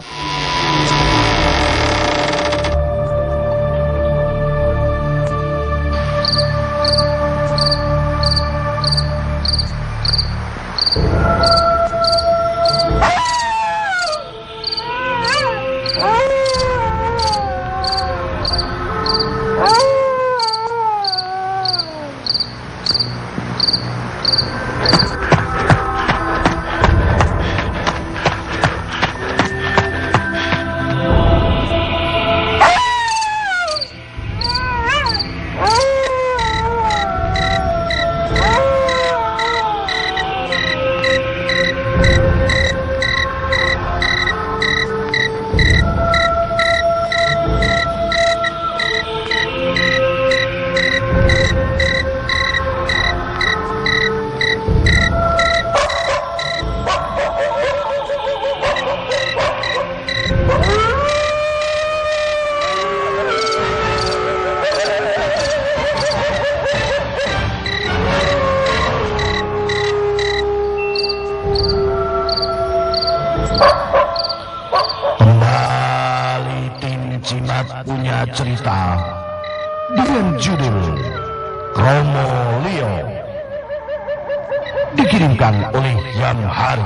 you. Kromo Leo dikirimkan oleh Yang Hari.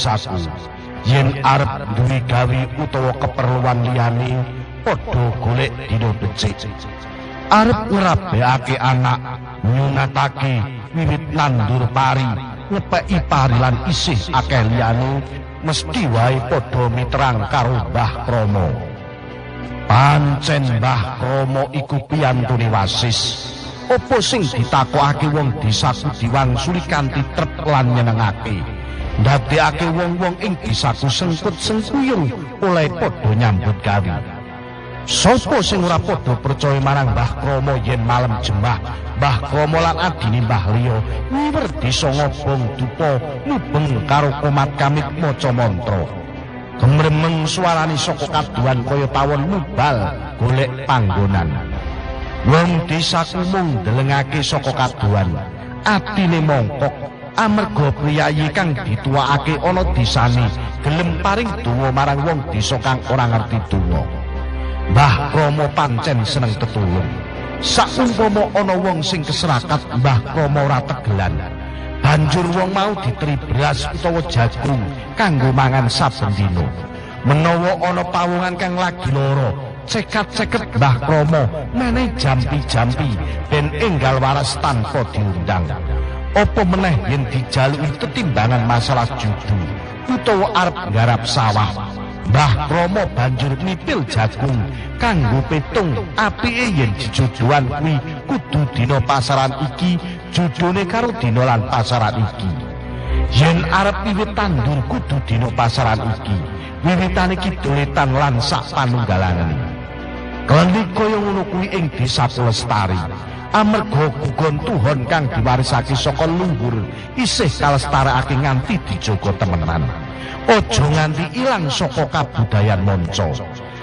Desaku. Yen arep duwe gawe utawa keperluan liyane, padha golek dina becik. Arep ngrabekake anak, nyunatake wiwit nandur pari, ngepeki pari lan isih akeh liyane, mesti wae padha mitrang karo Mbah Kromo. Pancen Mbah Kromo iku piyantune wasis. Apa sing ditakokake wong desaku diwangsuli kanthi trep lan nyenengake. Ndadekake wong-wong ing desaku sengkut-sengkuyung oleh padha nyambut gawe. Sopo sing ora padha percaya marang Mbah Kromo yen malam jembah Mbah Kromo lan adine Mbah Liyo ngiwer desa ngobong dupa mubeng karo komat kamit maca mantra. Gemremeng suarane saka kaduan kaya tawon mubal golek panggonan. Wong desaku mung delengake saka kaduan. Atine mongkok amarga priyayi kang dituwakake ana desane gelem paring donga marang wong desa kang ora ngerti donga. Mbah Kromo pancen seneng tetulung. Saumpama ana wong sing keserakat Mbah Kromo ora tegelan. Banjur wong mau diteri beras utawa jagung kanggo mangan saben dina. Menawa ana pawungan kang lagi lara, cekat-ceket Mbah Kromo meneh jampi-jampi ben enggal waras tanpa diundang. Apa meneh yen dijaluki tetimbangan masalah judu utawa arep nggarap sawah. Mbah Kromo banjur nipil jagung kanggo petung apike yen jejodohan kuwi kudu dina pasaran iki judone karo dina lan pasaran iki. Yen arep wiwit tandur kudu dina pasaran iki. Wiwitane kiduletan lan sak panunggalane. Klenik kaya ngono kuwi ing Desa Lestari. Amarga gugon tuhon kang diwarisake saka luhur isih kalestarekake nganti dijogo temenan. Aja nganti ilang saka kabudayan manca.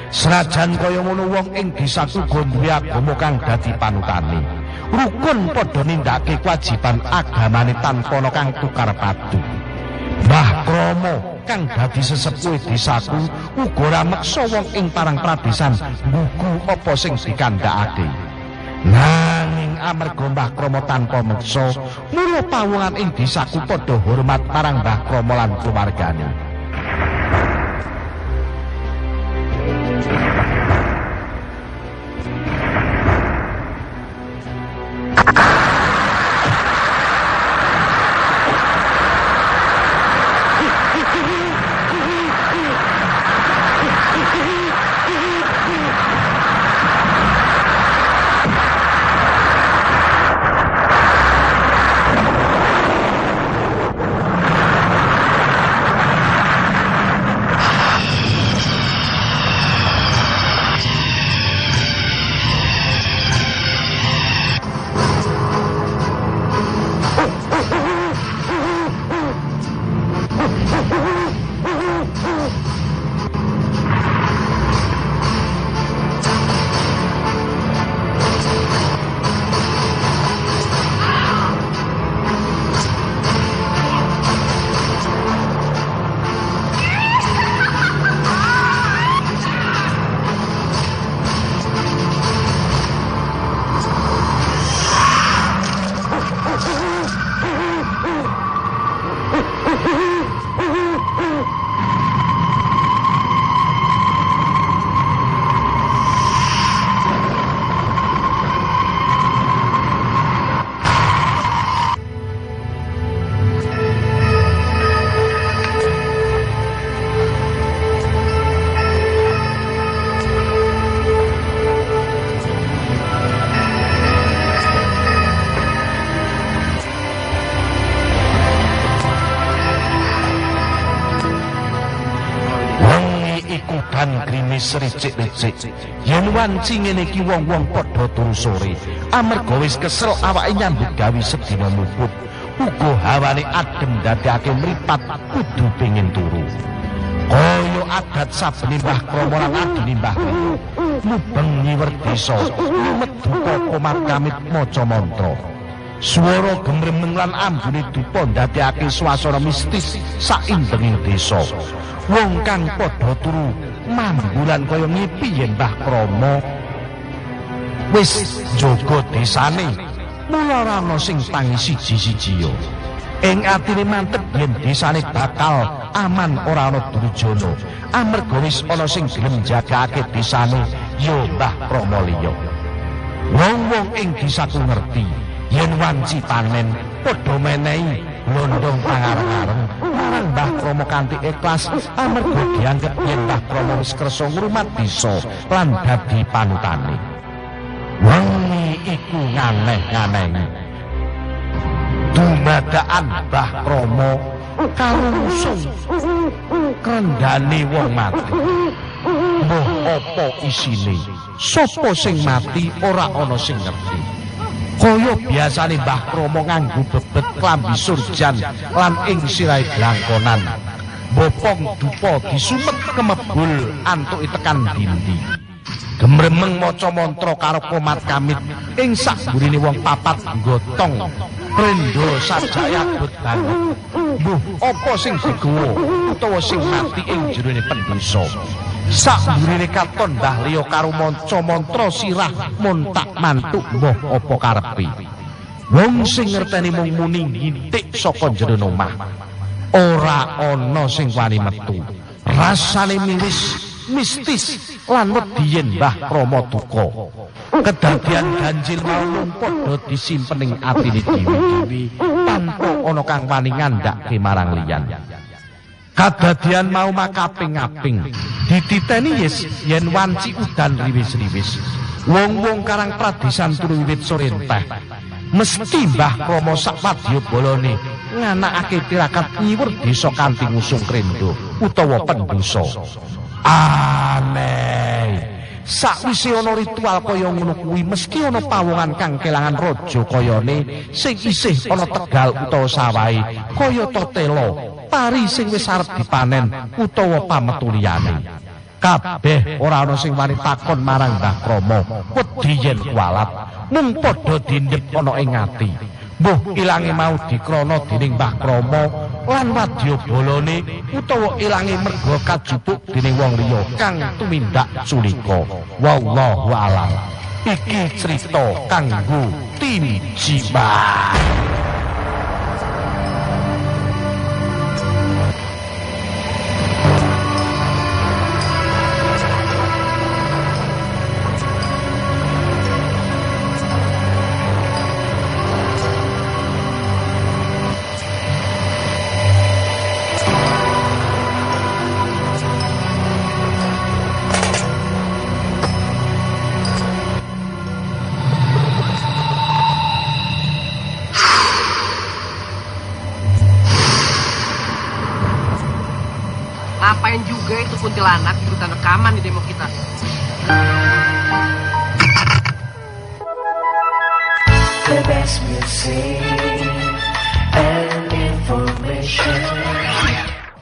Senajan kaya ngono wong ing desaku duwe agama kang dadi panutane. Rukun padha nindakake kewajiban agamane tanpa ana kang tukar padu. Mbah Kromo kang dadi sesepuhe desaku uga ora meksa wong ing parang pradesan nggugu apa sing dikandhakake. Nanging amarga Mbah Krama tanpa meksa, mula pawongan ing desaku padha hormat marang Mbah Krama lan keluargane. Dan grimis ricik-ricik yen wanci ngene iki wong-wong padha turu sore amarga wis kesel awake nyambut gawe sedina luput uga hawane adem dadake mripat kudu pengin turu. Kaya adat saben mbah krama lan adine mbah mubeng nyiwer desa medu komat kamit maca mantra. Suara gemremeng lan ambune dupa ndadekake swasana mistis saindenging desa. Wong kang padha turu mambulan kaya ngipi yen Mbah Krama wis jaga desane. Mula ana sing tangi siji-siji yo. Ing atine mantep yen desane bakal aman ora ana durjana. Amarga wis ana sing gelem jagake desane yo Mbah Krama liya. Wong-wong ing desaku ngerti. yen wanci panen padha menehi londong pangareng-areng marang Mbah Kromo kanthi ikhlas amarga dianggep yen Mbah Kromo wis kersa ngrumat bisa lan dadi panutane. Wengi iku nganeh-nganehi dumadaan Mbah Kromo karo musuh kendane wong mati. Mbah apa isine? Sapa sing mati ora ana sing ngerti kaya biasane Mbah Kromo nganggo bebet klambi surjan lan ing sirahe blangkonan. Bopong dupa disumet kemebul antuki tekan dindi. Gemremeng maca mantra karo komat kamit ing sakburine wong papat gotong prendo sajaya but banget. Mbuh apa sing digawa utawa sing mati ing jerone pendosa. Sakburine katon Mbah Liya karo manca mantra sirah montak mantuk mbah apa karepe. Wong sing ngerteni mung muni ngintik saka jero omah. Ora ana sing wani metu. Rasane miris, mistis lan wedi yen Mbah Rama duka. Kedadian ganjil mau padha disimpen ing atine dewi-dewi tanpa ana kang wani ngandhake marang liyan. Kadadian mau makaping-aping. Dititeni yes yen wanci udan riwis-riwis. Wong-wong karang pradesan turu wiwit sore enteh. Mesti Mbah Rama sakwadya bolone nganakake tirakat nyiwur desa kanthi ngusung krendo utawa pendosa. Aneh. Sakwise ana ritual kaya ngono kuwi mesti ana pawongan kang kelangan raja kayane sing isih ana tegal utawa sawahe kaya totelo pari sing wis arep dipanen utawa pametu liyane. Kabeh ora ana sing wani takon marang Mbah Krama, wedi yen kualat, mung padha dindhep ana ing ati. Mbuh ilange mau dikrana dening Mbah Krama, lan wadya bolone utawa ilange merga kajupuk dening wong liya kang tumindak culika wallahu a'lam iki cerita kanggo tim jimat Ngapain juga itu kuntilanak ikutan rekaman di demo kita? The best music and information.